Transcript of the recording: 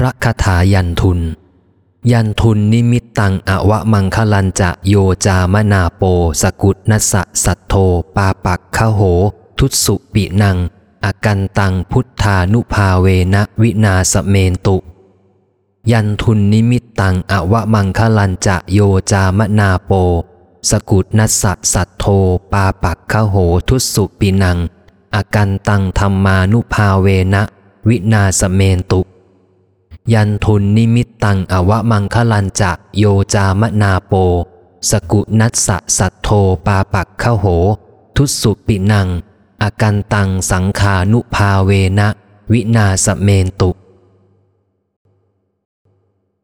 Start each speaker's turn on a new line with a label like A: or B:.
A: พระคาถายันทุน ยันทุนนิมิตตังอวะมังคลันจะโยจามนาโป สกุตนัสสะสัทโท ปาปักขโห ทุตสุปินังอากันตังพุทธานุภาเวนะวินาสเมนตุ ยันทุนนิมิตตังอวะมังคลันจะโยจามนาโป สกุตนัสสะสัทโท ปาปักขโห ทุตสุปินังอะกันตังธัมมานุภาเวนะวินาสะเมนตุ ยันทุนนิมิตตัง อะวะมังคะลัญจะโยจามะนาโป สะกุณัสสะสัทโทปาปัคคะโห ทุสสุปินังอะกันตังสังฆานุภาเวนะ วินาสะเมนตุ